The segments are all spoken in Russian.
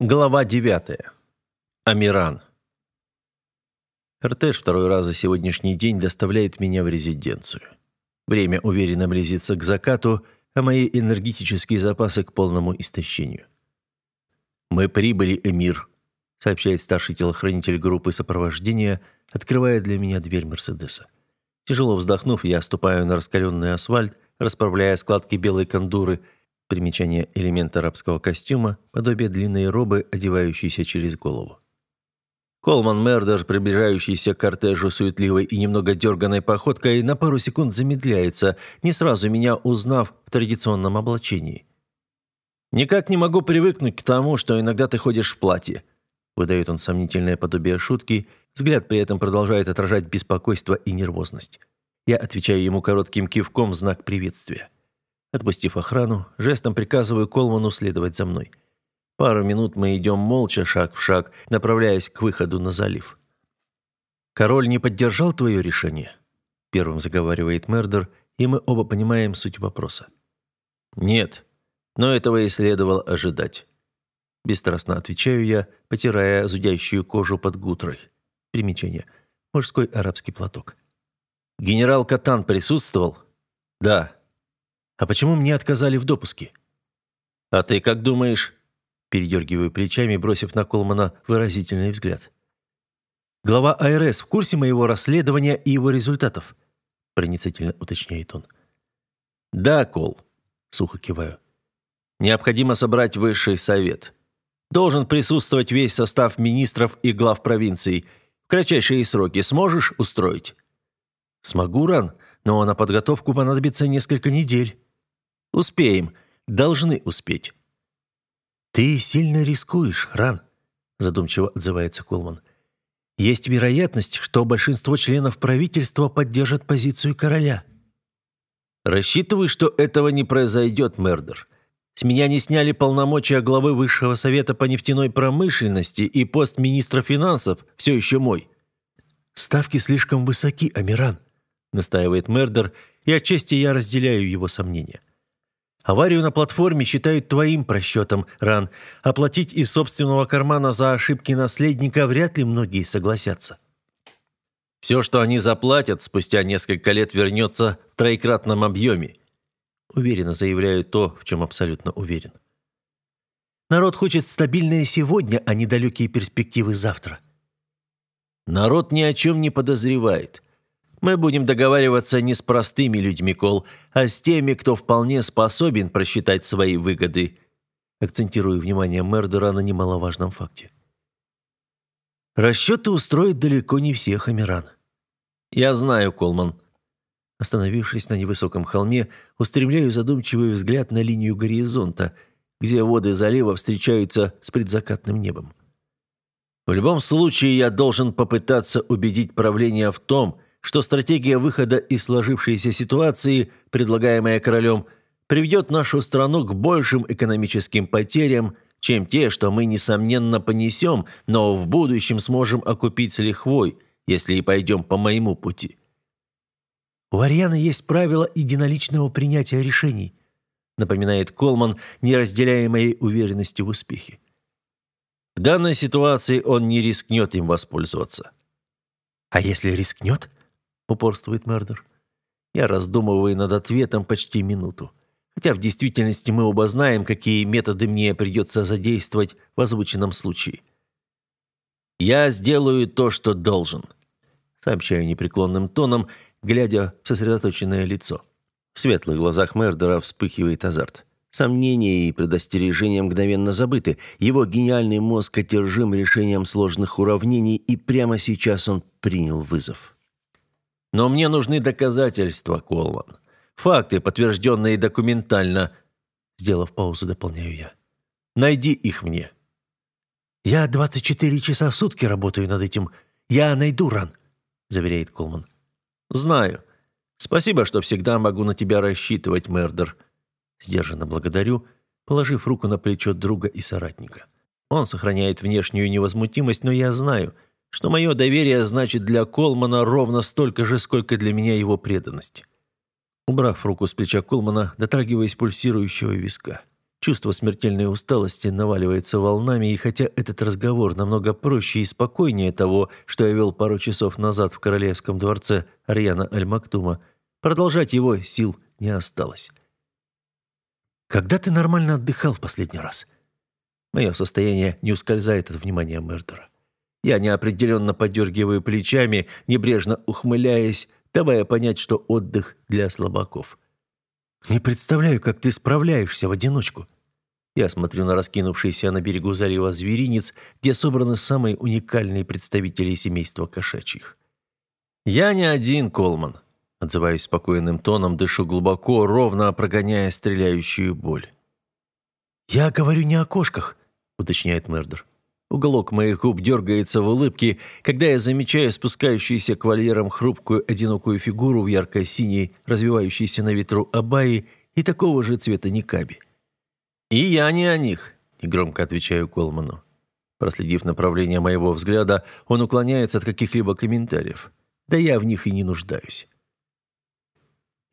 Глава 9. Амиран. Кортеж второй раз за сегодняшний день доставляет меня в резиденцию. Время уверенно близится к закату, а мои энергетические запасы к полному истощению. «Мы прибыли, Эмир», — сообщает старший телохранитель группы сопровождения, открывая для меня дверь Мерседеса. Тяжело вздохнув, я ступаю на раскаленный асфальт, расправляя складки белой кондуры — Примечание элемент арабского костюма, подобие длинной робы, одевающейся через голову. Колман Мердер, приближающийся к кортежу суетливой и немного дерганной походкой, на пару секунд замедляется, не сразу меня узнав в традиционном облачении. «Никак не могу привыкнуть к тому, что иногда ты ходишь в платье», выдает он сомнительное подобие шутки, взгляд при этом продолжает отражать беспокойство и нервозность. Я отвечаю ему коротким кивком в знак приветствия. Отпустив охрану, жестом приказываю Колману следовать за мной. Пару минут мы идем молча, шаг в шаг, направляясь к выходу на залив. «Король не поддержал твое решение?» Первым заговаривает Мердер, и мы оба понимаем суть вопроса. «Нет, но этого и следовало ожидать». Бесстрастно отвечаю я, потирая зудящую кожу под гутрой. Примечание. Мужской арабский платок. «Генерал Катан присутствовал?» «Да», а почему мне отказали в допуске? А ты как думаешь? Передергиваю плечами, бросив на Колмана выразительный взгляд. Глава АРС в курсе моего расследования и его результатов? Проницательно уточняет он. Да, Кол. Сухо киваю. Необходимо собрать высший совет. Должен присутствовать весь состав министров и глав провинций. В кратчайшие сроки сможешь устроить? Смогу, Ран, но на подготовку понадобится несколько недель. Успеем. Должны успеть. Ты сильно рискуешь, Ран, задумчиво отзывается Колман. Есть вероятность, что большинство членов правительства поддержат позицию короля. Рассчитываю, что этого не произойдет, Мердер. С меня не сняли полномочия главы Высшего совета по нефтяной промышленности, и пост министра финансов все еще мой. Ставки слишком высоки, Амиран, настаивает Мердер, и отчасти я разделяю его сомнения. Аварию на платформе считают твоим просчетом, Ран. Оплатить из собственного кармана за ошибки наследника вряд ли многие согласятся. Все, что они заплатят, спустя несколько лет вернется в троекратном объеме. Уверенно заявляю то, в чем абсолютно уверен. Народ хочет стабильное сегодня, а не далекие перспективы завтра. Народ ни о чем не подозревает. Мы будем договариваться не с простыми людьми, Кол, а с теми, кто вполне способен просчитать свои выгоды. Акцентирую внимание Мердера на немаловажном факте. Расчеты устроят далеко не всех, Амиран. Я знаю, Колман. Остановившись на невысоком холме, устремляю задумчивый взгляд на линию горизонта, где воды залива встречаются с предзакатным небом. В любом случае, я должен попытаться убедить правление в том, что стратегия выхода из сложившейся ситуации, предлагаемая королем, приведет нашу страну к большим экономическим потерям, чем те, что мы, несомненно, понесем, но в будущем сможем окупить с лихвой, если и пойдем по моему пути. «У Арианы есть правило единоличного принятия решений», напоминает Колман, не разделяя моей уверенности в успехе. В данной ситуации он не рискнет им воспользоваться. А если рискнет? Упорствует Мердер. Я раздумываю над ответом почти минуту. Хотя в действительности мы оба знаем, какие методы мне придется задействовать в озвученном случае. «Я сделаю то, что должен», — сообщаю непреклонным тоном, глядя в сосредоточенное лицо. В светлых глазах Мердера вспыхивает азарт. Сомнения и предостережения мгновенно забыты. Его гениальный мозг одержим решением сложных уравнений, и прямо сейчас он принял вызов. Но мне нужны доказательства, Колман. Факты, подтвержденные документально. Сделав паузу, дополняю я. Найди их мне. Я 24 часа в сутки работаю над этим. Я найду ран, заверяет Колман. Знаю. Спасибо, что всегда могу на тебя рассчитывать, Мердер. Сдержанно благодарю, положив руку на плечо друга и соратника. Он сохраняет внешнюю невозмутимость, но я знаю – что мое доверие значит для Колмана ровно столько же, сколько для меня его преданность. Убрав руку с плеча Колмана, дотрагиваясь пульсирующего виска. Чувство смертельной усталости наваливается волнами, и хотя этот разговор намного проще и спокойнее того, что я вел пару часов назад в королевском дворце Арьяна Аль-Мактума, продолжать его сил не осталось. «Когда ты нормально отдыхал в последний раз?» Мое состояние не ускользает от внимания Мердера. Я неопределенно подергиваю плечами, небрежно ухмыляясь, давая понять, что отдых для слабаков. «Не представляю, как ты справляешься в одиночку». Я смотрю на раскинувшийся на берегу залива зверинец, где собраны самые уникальные представители семейства кошачьих. «Я не один, Колман», — отзываюсь спокойным тоном, дышу глубоко, ровно прогоняя стреляющую боль. «Я говорю не о кошках», — уточняет Мердер. Уголок моих губ дергается в улыбке, когда я замечаю спускающуюся к вольерам хрупкую одинокую фигуру в ярко-синей, развивающейся на ветру абайи и такого же цвета никаби. «И я не о них», — негромко отвечаю Колману. Проследив направление моего взгляда, он уклоняется от каких-либо комментариев. Да я в них и не нуждаюсь.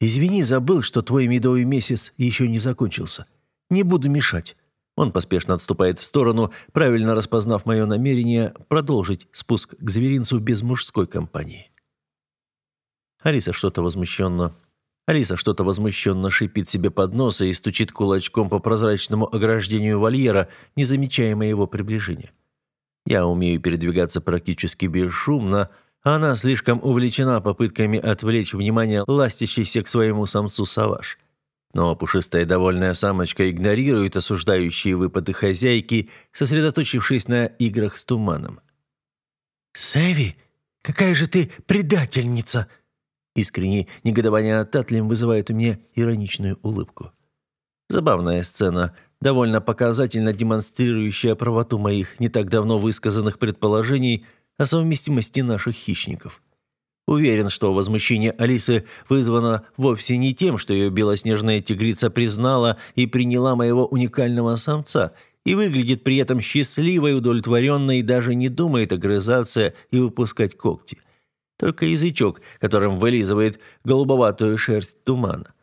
«Извини, забыл, что твой медовый месяц еще не закончился. Не буду мешать. Он поспешно отступает в сторону, правильно распознав мое намерение продолжить спуск к зверинцу без мужской компании. Алиса что-то возмущенно... Алиса что-то возмущенно шипит себе под нос и стучит кулачком по прозрачному ограждению вольера, не замечая моего приближения. Я умею передвигаться практически бесшумно, а она слишком увлечена попытками отвлечь внимание ластящейся к своему самцу Саваш. Но пушистая довольная самочка игнорирует осуждающие выпады хозяйки, сосредоточившись на играх с туманом. «Сэви, какая же ты предательница!» Искреннее негодование Татлим вызывает у меня ироничную улыбку. Забавная сцена, довольно показательно демонстрирующая правоту моих не так давно высказанных предположений о совместимости наших хищников. Уверен, что возмущение Алисы вызвано вовсе не тем, что ее белоснежная тигрица признала и приняла моего уникального самца и выглядит при этом счастливой, удовлетворенной и даже не думает огрызаться и выпускать когти. Только язычок, которым вылизывает голубоватую шерсть тумана.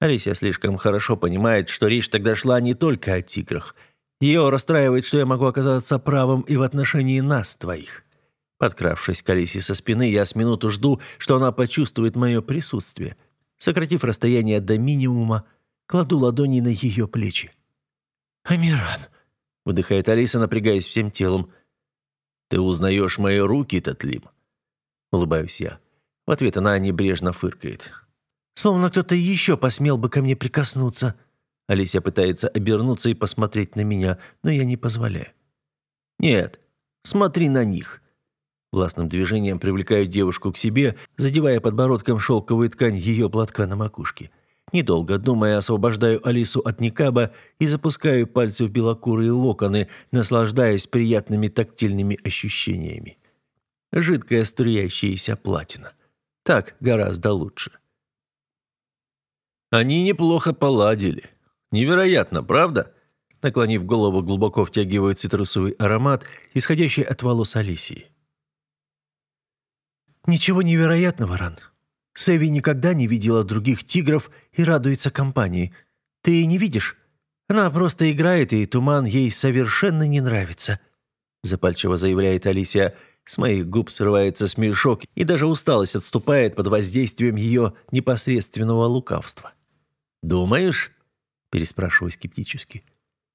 Алисия слишком хорошо понимает, что речь тогда шла не только о тиграх. Ее расстраивает, что я могу оказаться правым и в отношении нас, твоих. Подкравшись к Алисе со спины, я с минуту жду, что она почувствует мое присутствие. Сократив расстояние до минимума, кладу ладони на ее плечи. «Амиран!» — выдыхает Алиса, напрягаясь всем телом. «Ты узнаешь мои руки, Татлим?» Улыбаюсь я. В ответ она небрежно фыркает. «Словно кто-то еще посмел бы ко мне прикоснуться». Алисия пытается обернуться и посмотреть на меня, но я не позволяю. «Нет, смотри на них. Властным движением привлекаю девушку к себе, задевая подбородком шелковую ткань ее платка на макушке. Недолго думая, освобождаю Алису от никаба и запускаю пальцы в белокурые локоны, наслаждаясь приятными тактильными ощущениями. Жидкая струящаяся платина. Так гораздо лучше. Они неплохо поладили. Невероятно, правда? Наклонив голову, глубоко втягиваю цитрусовый аромат, исходящий от волос Алисии. «Ничего невероятного, Ран. Сэви никогда не видела других тигров и радуется компании. Ты не видишь? Она просто играет, и туман ей совершенно не нравится», запальчиво заявляет Алисия. С моих губ срывается смешок, и даже усталость отступает под воздействием ее непосредственного лукавства. «Думаешь?» – переспрашиваю скептически.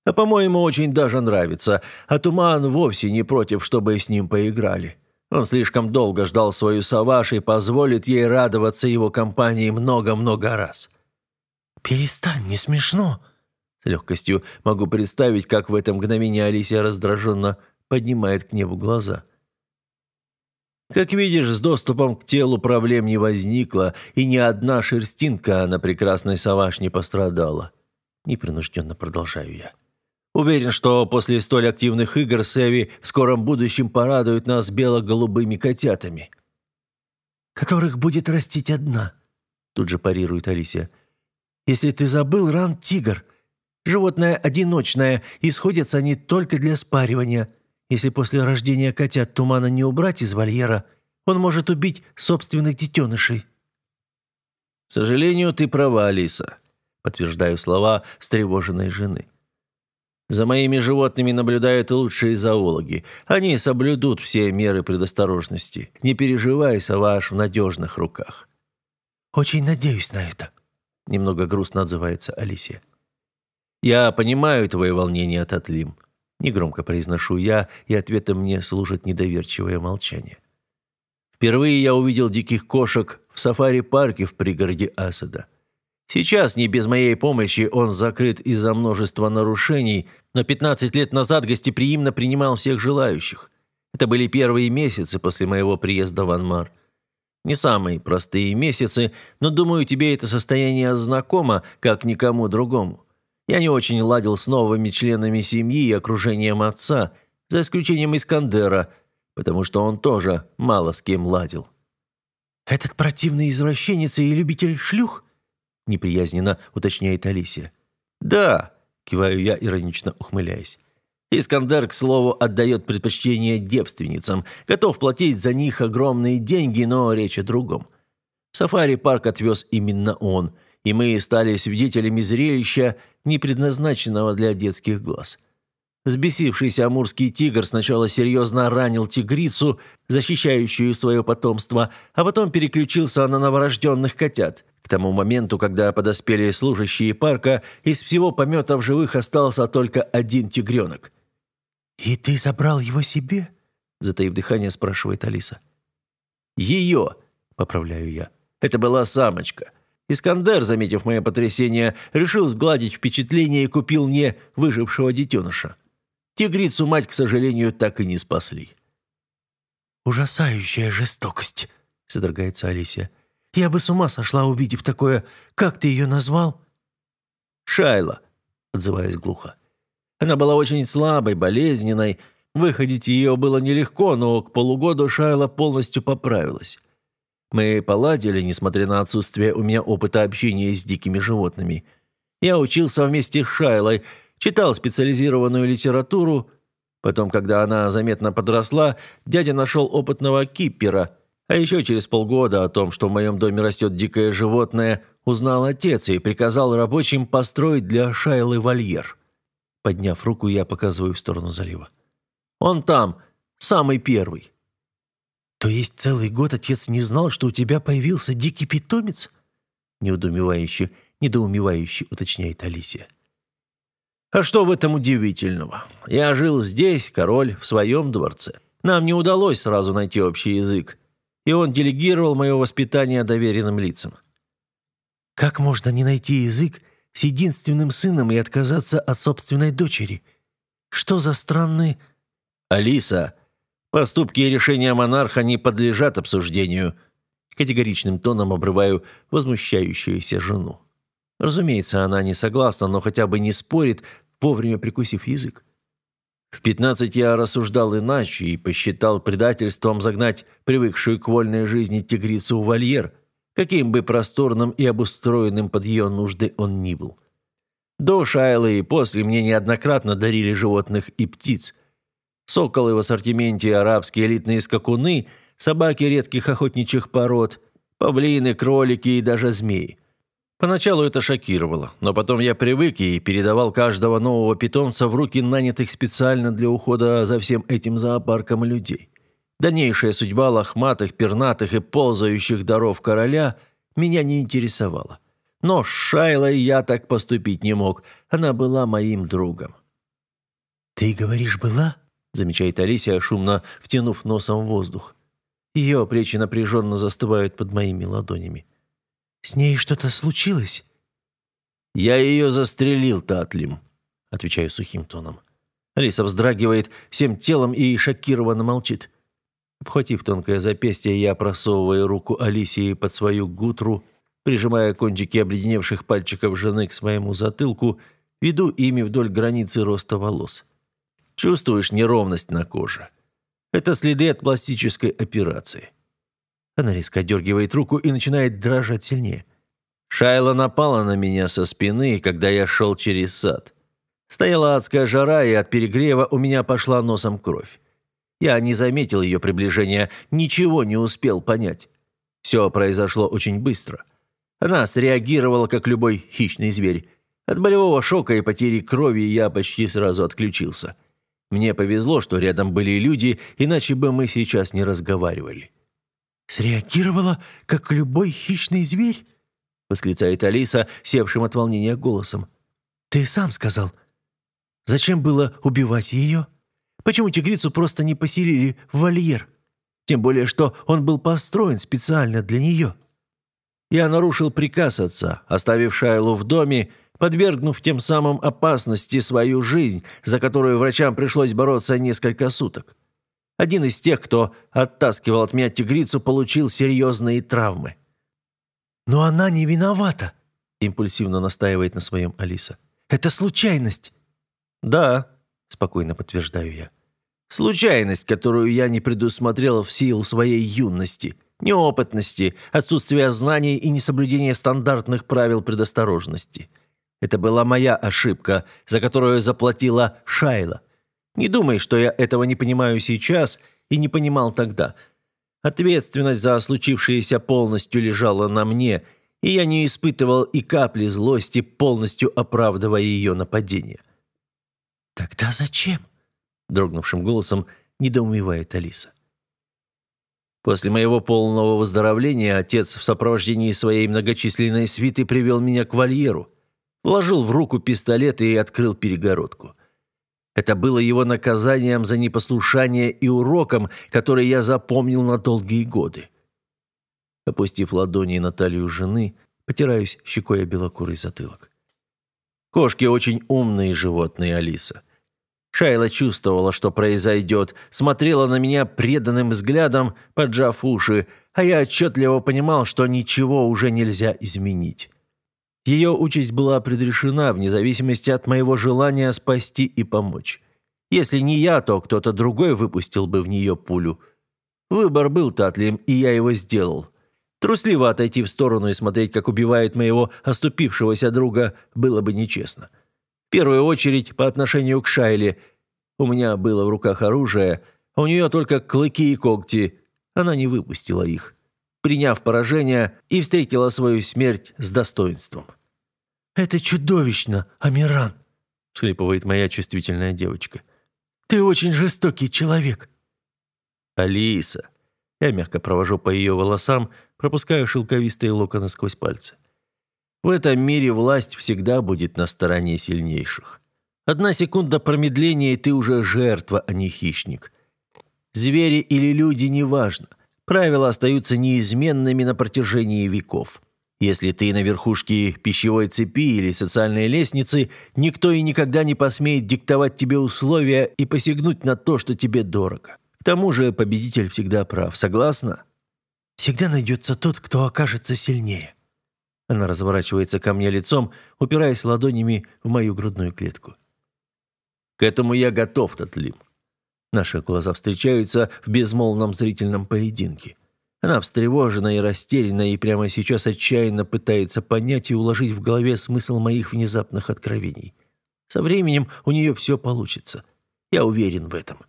«А по-моему, очень даже нравится, а туман вовсе не против, чтобы с ним поиграли». Он слишком долго ждал свою Саваш и позволит ей радоваться его компании много-много раз. «Перестань, не смешно!» С легкостью могу представить, как в это мгновение Алисия раздраженно поднимает к небу глаза. Как видишь, с доступом к телу проблем не возникло, и ни одна шерстинка на прекрасной Саваш не пострадала. Непринужденно продолжаю я. Уверен, что после столь активных игр Сэви в скором будущем порадует нас бело-голубыми котятами. «Которых будет растить одна», — тут же парирует Алисия. «Если ты забыл, Ран — тигр. Животное одиночное, и сходятся они только для спаривания. Если после рождения котят тумана не убрать из вольера, он может убить собственных детенышей». «К сожалению, ты права, Алиса», — подтверждаю слова встревоженной жены. За моими животными наблюдают лучшие зоологи. Они соблюдут все меры предосторожности. Не переживай, Саваш в надежных руках». «Очень надеюсь на это», — немного грустно отзывается Алисия. «Я понимаю твое волнение, Татлим», — негромко произношу я, и ответом мне служит недоверчивое молчание. Впервые я увидел диких кошек в сафари-парке в пригороде Асада. Сейчас, не без моей помощи, он закрыт из-за множества нарушений, но 15 лет назад гостеприимно принимал всех желающих. Это были первые месяцы после моего приезда в Анмар. Не самые простые месяцы, но, думаю, тебе это состояние знакомо, как никому другому. Я не очень ладил с новыми членами семьи и окружением отца, за исключением Искандера, потому что он тоже мало с кем ладил. «Этот противный извращенец и любитель шлюх?» неприязненно уточняет Алисия. «Да», – киваю я, иронично ухмыляясь. Искандер, к слову, отдает предпочтение девственницам, готов платить за них огромные деньги, но речь о другом. Сафари-парк отвез именно он, и мы стали свидетелями зрелища, не предназначенного для детских глаз. Взбесившийся амурский тигр сначала серьезно ранил тигрицу, защищающую свое потомство, а потом переключился на новорожденных котят. К тому моменту, когда подоспели служащие парка, из всего помета в живых остался только один тигренок. «И ты забрал его себе?» Затаив дыхание, спрашивает Алиса. «Ее!» – поправляю я. «Это была самочка». Искандер, заметив мое потрясение, решил сгладить впечатление и купил мне выжившего детеныша. Тигрицу мать, к сожалению, так и не спасли. «Ужасающая жестокость», — содрогается Алисия. Я бы с ума сошла, увидев такое. Как ты ее назвал?» «Шайла», — отзываясь глухо. Она была очень слабой, болезненной. Выходить ее было нелегко, но к полугоду Шайла полностью поправилась. Мы поладили, несмотря на отсутствие у меня опыта общения с дикими животными. Я учился вместе с Шайлой, читал специализированную литературу. Потом, когда она заметно подросла, дядя нашел опытного киппера, а еще через полгода о том, что в моем доме растет дикое животное, узнал отец и приказал рабочим построить для Шайлы вольер. Подняв руку, я показываю в сторону залива. «Он там, самый первый». «То есть целый год отец не знал, что у тебя появился дикий питомец?» Неудумевающе, недоумевающе уточняет Алисия. «А что в этом удивительного? Я жил здесь, король, в своем дворце. Нам не удалось сразу найти общий язык и он делегировал мое воспитание доверенным лицам. Как можно не найти язык с единственным сыном и отказаться от собственной дочери? Что за странные... Алиса, поступки и решения монарха не подлежат обсуждению. Категоричным тоном обрываю возмущающуюся жену. Разумеется, она не согласна, но хотя бы не спорит, вовремя прикусив язык. В пятнадцать я рассуждал иначе и посчитал предательством загнать привыкшую к вольной жизни тигрицу в вольер, каким бы просторным и обустроенным под ее нужды он ни был. До Шайлы и после мне неоднократно дарили животных и птиц. Соколы в ассортименте, арабские элитные скакуны, собаки редких охотничьих пород, павлины, кролики и даже змеи. Поначалу это шокировало, но потом я привык и передавал каждого нового питомца в руки нанятых специально для ухода за всем этим зоопарком людей. Дальнейшая судьба лохматых, пернатых и ползающих даров короля меня не интересовала. Но с Шайлой я так поступить не мог, она была моим другом. «Ты говоришь, была?» – замечает Алисия, шумно втянув носом воздух. Ее плечи напряженно застывают под моими ладонями. С ней что-то случилось?» «Я ее застрелил, Татлим», — отвечаю сухим тоном. Алиса вздрагивает всем телом и шокированно молчит. Обхватив тонкое запястье, я просовываю руку Алисии под свою гутру, прижимая кончики обледеневших пальчиков жены к своему затылку, веду ими вдоль границы роста волос. Чувствуешь неровность на коже? Это следы от пластической операции. Она резко дергивает руку и начинает дрожать сильнее. Шайла напала на меня со спины, когда я шел через сад. Стояла адская жара, и от перегрева у меня пошла носом кровь. Я не заметил ее приближения, ничего не успел понять. Все произошло очень быстро. Она среагировала, как любой хищный зверь. От болевого шока и потери крови я почти сразу отключился. Мне повезло, что рядом были люди, иначе бы мы сейчас не разговаривали. «Среагировала, как любой хищный зверь?» — восклицает Алиса, севшим от волнения голосом. «Ты сам сказал. Зачем было убивать ее? Почему тигрицу просто не поселили в вольер? Тем более, что он был построен специально для нее». Я нарушил приказ отца, оставив Шайлу в доме, подвергнув тем самым опасности свою жизнь, за которую врачам пришлось бороться несколько суток. Один из тех, кто оттаскивал от меня тигрицу, получил серьезные травмы. «Но она не виновата», — импульсивно настаивает на своем Алиса. «Это случайность». «Да», — спокойно подтверждаю я. «Случайность, которую я не предусмотрел в силу своей юности, неопытности, отсутствия знаний и несоблюдения стандартных правил предосторожности. Это была моя ошибка, за которую заплатила Шайла. Не думай, что я этого не понимаю сейчас и не понимал тогда. Ответственность за случившееся полностью лежала на мне, и я не испытывал и капли злости, полностью оправдывая ее нападение. «Тогда зачем?» – дрогнувшим голосом недоумевает Алиса. После моего полного выздоровления отец в сопровождении своей многочисленной свиты привел меня к вольеру, вложил в руку пистолет и открыл перегородку. Это было его наказанием за непослушание и уроком, который я запомнил на долгие годы. Опустив ладони на талию жены, потираюсь щекой о белокурый затылок. Кошки очень умные животные, Алиса. Шайла чувствовала, что произойдет, смотрела на меня преданным взглядом, поджав уши, а я отчетливо понимал, что ничего уже нельзя изменить. Ее участь была предрешена вне зависимости от моего желания спасти и помочь. Если не я, то кто-то другой выпустил бы в нее пулю. Выбор был татлием, и я его сделал. Трусливо отойти в сторону и смотреть, как убивает моего оступившегося друга, было бы нечестно. В первую очередь, по отношению к Шайле. У меня было в руках оружие, а у нее только клыки и когти. Она не выпустила их приняв поражение, и встретила свою смерть с достоинством. «Это чудовищно, Амиран!» – всхлипывает моя чувствительная девочка. «Ты очень жестокий человек!» «Алиса!» Я мягко провожу по ее волосам, пропускаю шелковистые локоны сквозь пальцы. В этом мире власть всегда будет на стороне сильнейших. Одна секунда промедления, и ты уже жертва, а не хищник. Звери или люди, неважно. Правила остаются неизменными на протяжении веков. Если ты на верхушке пищевой цепи или социальной лестницы, никто и никогда не посмеет диктовать тебе условия и посягнуть на то, что тебе дорого. К тому же победитель всегда прав. Согласна? Всегда найдется тот, кто окажется сильнее. Она разворачивается ко мне лицом, упираясь ладонями в мою грудную клетку. К этому я готов, Татлим. Наши глаза встречаются в безмолвном зрительном поединке. Она встревожена и растеряна, и прямо сейчас отчаянно пытается понять и уложить в голове смысл моих внезапных откровений. Со временем у нее все получится. Я уверен в этом.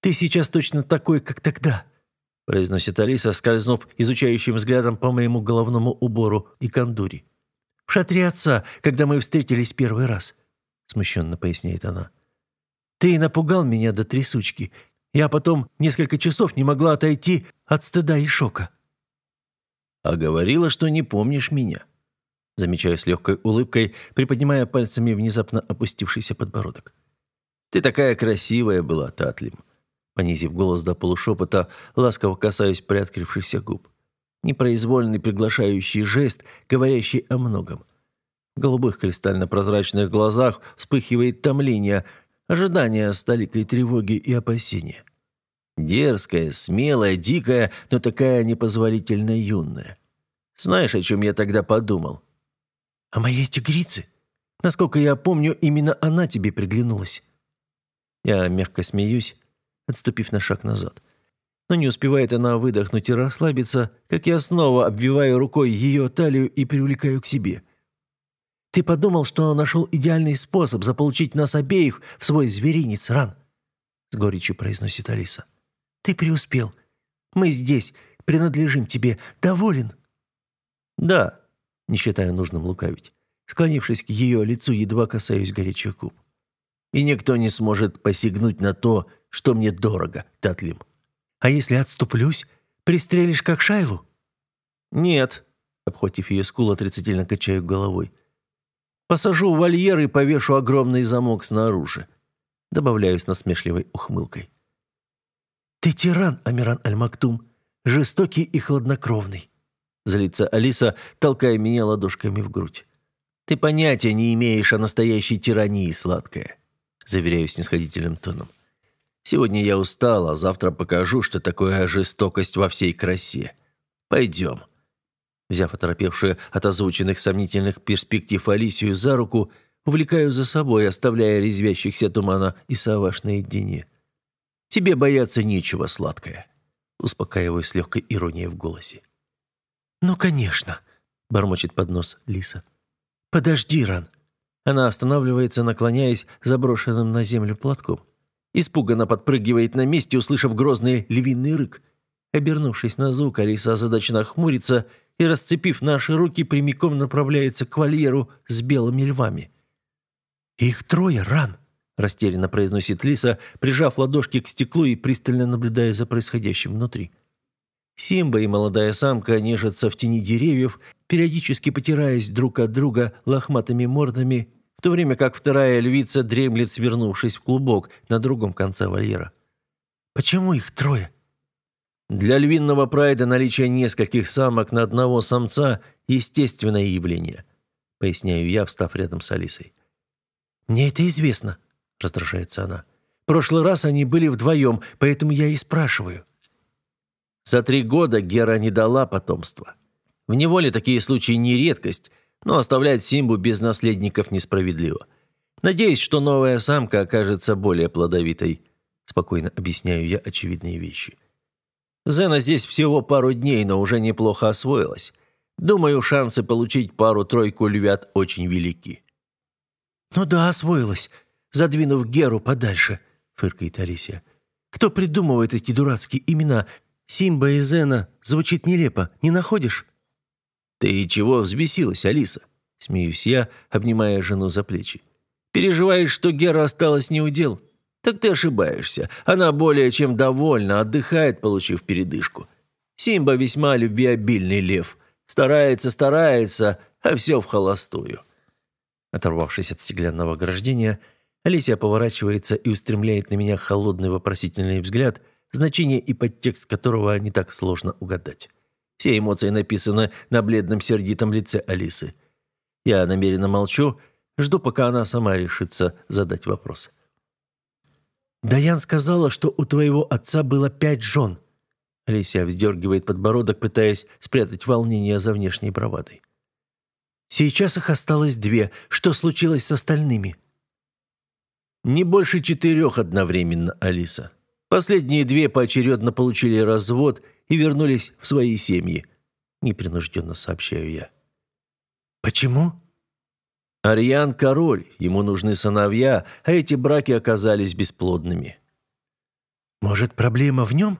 «Ты сейчас точно такой, как тогда», – произносит Алиса, скользнув изучающим взглядом по моему головному убору и кондуре. «В шатре отца, когда мы встретились первый раз», – смущенно поясняет она. Ты напугал меня до трясучки. Я потом несколько часов не могла отойти от стыда и шока». «А говорила, что не помнишь меня», замечаю с легкой улыбкой, приподнимая пальцами внезапно опустившийся подбородок. «Ты такая красивая была, Татлим», понизив голос до полушепота, ласково касаясь приоткрывшихся губ. Непроизвольный приглашающий жест, говорящий о многом. В голубых кристально-прозрачных глазах вспыхивает томление, ожидание столикой тревоги и опасения. Дерзкая, смелая, дикая, но такая непозволительно юная. Знаешь, о чем я тогда подумал? О моей тигрице? Насколько я помню, именно она тебе приглянулась. Я мягко смеюсь, отступив на шаг назад. Но не успевает она выдохнуть и расслабиться, как я снова обвиваю рукой ее талию и привлекаю к себе. Ты подумал, что нашел идеальный способ заполучить нас обеих в свой зверинец, Ран?» С горечью произносит Алиса. «Ты преуспел. Мы здесь, принадлежим тебе. Доволен?» «Да», не считая нужным лукавить. Склонившись к ее лицу, едва касаюсь горячих губ. «И никто не сможет посягнуть на то, что мне дорого, Татлим». «А если отступлюсь, пристрелишь как Шайлу?» «Нет», — обхватив ее скул, отрицательно качаю головой. «Посажу в вольер и повешу огромный замок снаружи», — добавляю с насмешливой ухмылкой. «Ты тиран, Амиран Аль-Мактум, жестокий и хладнокровный», — злится Алиса, толкая меня ладошками в грудь. «Ты понятия не имеешь о настоящей тирании, сладкая», — заверяю снисходительным тоном. «Сегодня я устал, а завтра покажу, что такое жестокость во всей красе. Пойдем». Взяв оторопевшую от озвученных сомнительных перспектив Алисию за руку, увлекаю за собой, оставляя резвящихся тумана и Саваш наедине. Тебе бояться нечего, сладкое. Успокаиваю с легкой иронией в голосе. «Ну, конечно», — бормочет под нос Лиса. «Подожди, Ран». Она останавливается, наклоняясь заброшенным на землю платком. Испуганно подпрыгивает на месте, услышав грозный львиный рык. Обернувшись на звук, Алиса озадаченно хмурится и, расцепив наши руки, прямиком направляется к вольеру с белыми львами. «Их трое, Ран!» растерянно произносит Лиса, прижав ладошки к стеклу и пристально наблюдая за происходящим внутри. Симба и молодая самка нежатся в тени деревьев, периодически потираясь друг от друга лохматыми мордами, в то время как вторая львица дремлет, свернувшись в клубок на другом конце вольера. «Почему их трое?» Для львиного прайда наличие нескольких самок на одного самца – естественное явление, поясняю я, встав рядом с Алисой. «Мне это известно», – раздражается она. «Прошлый раз они были вдвоем, поэтому я и спрашиваю». За три года Гера не дала потомства. В неволе такие случаи не редкость, но оставлять Симбу без наследников несправедливо. Надеюсь, что новая самка окажется более плодовитой. Спокойно объясняю я очевидные вещи. Зена здесь всего пару дней, но уже неплохо освоилась. Думаю, шансы получить пару-тройку львят очень велики. «Ну да, освоилась задвинув Геру подальше», — фыркает Алисия. «Кто придумывает эти дурацкие имена? Симба и Зена звучит нелепо, не находишь?» «Ты чего взбесилась, Алиса?» — смеюсь я, обнимая жену за плечи. «Переживаешь, что Гера осталась неудел? Так ты ошибаешься. Она более чем довольна, отдыхает, получив передышку. Симба весьма любвеобильный лев. Старается, старается, а все в холостую». Оторвавшись от стеклянного ограждения, — Алисия поворачивается и устремляет на меня холодный вопросительный взгляд, значение и подтекст которого не так сложно угадать. Все эмоции написаны на бледном сердитом лице Алисы. Я намеренно молчу, жду, пока она сама решится задать вопрос. «Даян сказала, что у твоего отца было пять жен». Алисия вздергивает подбородок, пытаясь спрятать волнение за внешней бравадой. «Сейчас их осталось две. Что случилось с остальными?» Не больше четырех одновременно, Алиса. Последние две поочередно получили развод и вернулись в свои семьи. Непринужденно сообщаю я. Почему? Ариан король, ему нужны сыновья, а эти браки оказались бесплодными. Может, проблема в нем?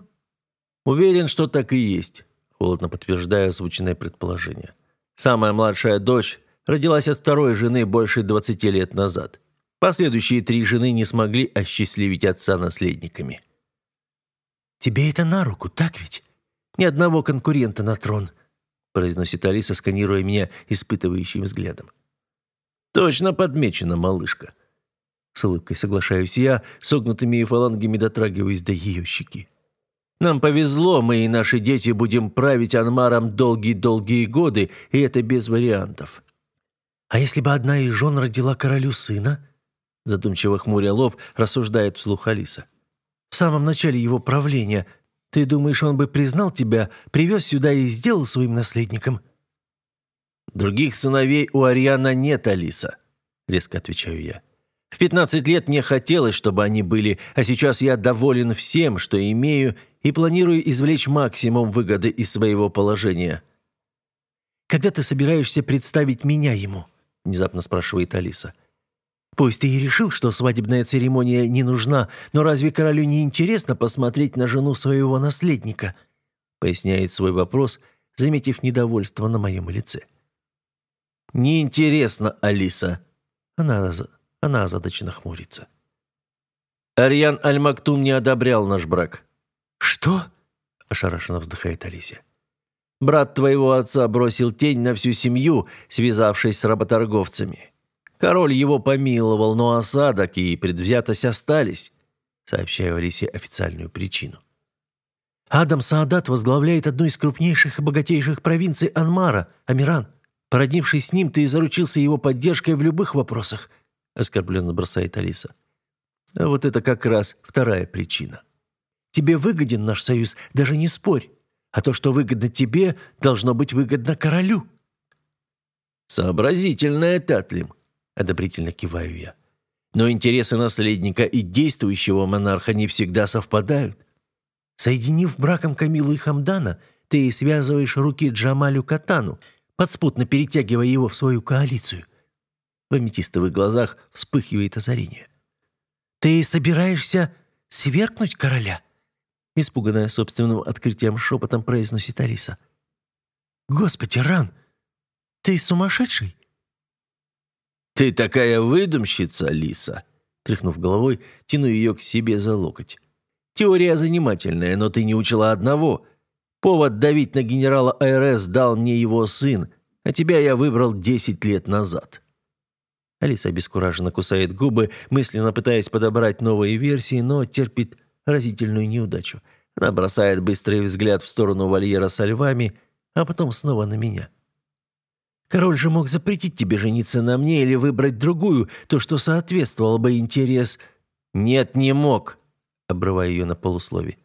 Уверен, что так и есть, холодно подтверждаю озвученное предположение. Самая младшая дочь родилась от второй жены больше 20 лет назад. Последующие три жены не смогли осчастливить отца наследниками. «Тебе это на руку, так ведь? Ни одного конкурента на трон», произносит Алиса, сканируя меня испытывающим взглядом. «Точно подмечена, малышка». С улыбкой соглашаюсь я, согнутыми фалангами дотрагиваясь до ее щеки. «Нам повезло, мы и наши дети будем править Анмаром долгие-долгие годы, и это без вариантов». «А если бы одна из жен родила королю сына?» задумчиво хмуря лоб, рассуждает вслух Алиса. В самом начале его правления ты думаешь, он бы признал тебя, привез сюда и сделал своим наследником? Других сыновей у Ариана нет, Алиса, резко отвечаю я. В пятнадцать лет мне хотелось, чтобы они были, а сейчас я доволен всем, что имею, и планирую извлечь максимум выгоды из своего положения. Когда ты собираешься представить меня ему? внезапно спрашивает Алиса. Пусть ты и решил, что свадебная церемония не нужна, но разве королю не интересно посмотреть на жену своего наследника?» Поясняет свой вопрос, заметив недовольство на моем лице. Неинтересно, Алиса. Она, она озадаченно хмурится. Арьян Аль-Мактум не одобрял наш брак. «Что?» – ошарашенно вздыхает Алисия. «Брат твоего отца бросил тень на всю семью, связавшись с работорговцами. Король его помиловал, но осадок и предвзятость остались», – сообщаю Алисе официальную причину. Адам Саадат возглавляет одну из крупнейших и богатейших провинций Анмара, Амиран. Породнившись с ним, ты заручился его поддержкой в любых вопросах», – оскорбленно бросает Алиса. А вот это как раз вторая причина. Тебе выгоден наш союз, даже не спорь. А то, что выгодно тебе, должно быть выгодно королю». «Сообразительная Татлим», — одобрительно киваю я. «Но интересы наследника и действующего монарха не всегда совпадают. Соединив браком Камилу и Хамдана, ты связываешь руки Джамалю Катану, подспутно перетягивая его в свою коалицию». В аметистовых глазах вспыхивает озарение. «Ты собираешься свергнуть короля?» Испуганная собственным открытием шепотом произносит Алиса. «Господи, Ран, ты сумасшедший?» «Ты такая выдумщица, Алиса!» Тряхнув головой, тяну ее к себе за локоть. «Теория занимательная, но ты не учила одного. Повод давить на генерала АРС дал мне его сын, а тебя я выбрал десять лет назад». Алиса обескураженно кусает губы, мысленно пытаясь подобрать новые версии, но терпит разительную неудачу. Она бросает быстрый взгляд в сторону вольера со львами, а потом снова на меня. «Король же мог запретить тебе жениться на мне или выбрать другую, то, что соответствовало бы интерес...» «Нет, не мог», — обрывая ее на полуслове.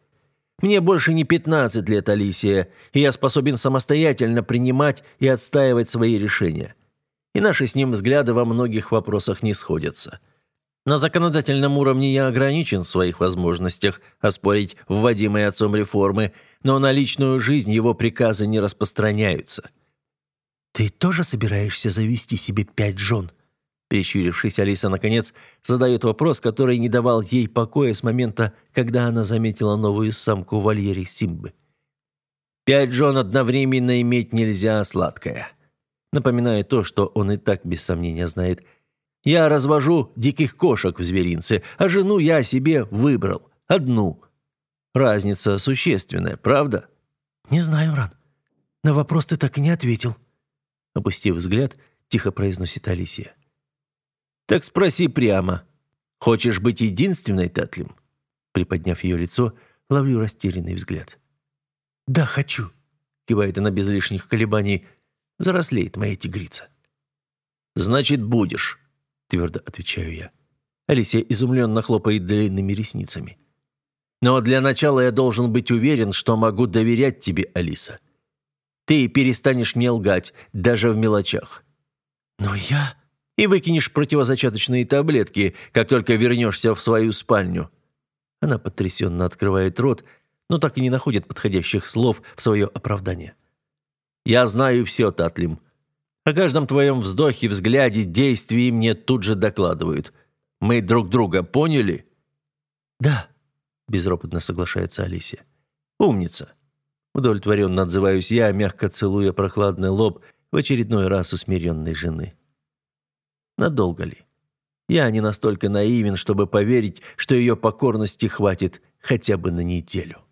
«Мне больше не пятнадцать лет, Алисия, и я способен самостоятельно принимать и отстаивать свои решения и наши с ним взгляды во многих вопросах не сходятся. На законодательном уровне я ограничен в своих возможностях оспорить вводимые отцом реформы, но на личную жизнь его приказы не распространяются. «Ты тоже собираешься завести себе пять жен?» Прищурившись, Алиса, наконец, задает вопрос, который не давал ей покоя с момента, когда она заметила новую самку вольере Симбы. «Пять жен одновременно иметь нельзя, сладкая напоминая то, что он и так без сомнения знает. «Я развожу диких кошек в зверинце, а жену я себе выбрал. Одну. Разница существенная, правда?» «Не знаю, Ран. На вопрос ты так и не ответил». Опустив взгляд, тихо произносит Алисия. «Так спроси прямо. Хочешь быть единственной, Татлим?» Приподняв ее лицо, ловлю растерянный взгляд. «Да, хочу», — кивает она без лишних колебаний, Взрослеет моя тигрица. «Значит, будешь», — твердо отвечаю я. Алисия изумленно хлопает длинными ресницами. «Но для начала я должен быть уверен, что могу доверять тебе, Алиса. Ты перестанешь мне лгать, даже в мелочах». «Но я...» «И выкинешь противозачаточные таблетки, как только вернешься в свою спальню». Она потрясенно открывает рот, но так и не находит подходящих слов в свое оправдание. Я знаю все, Татлим. О каждом твоем вздохе, взгляде, действии мне тут же докладывают. Мы друг друга поняли?» «Да», — безропотно соглашается Алисия. «Умница». Удовлетворенно отзываюсь я, мягко целуя прохладный лоб в очередной раз усмиренной жены. Надолго ли? Я не настолько наивен, чтобы поверить, что ее покорности хватит хотя бы на неделю.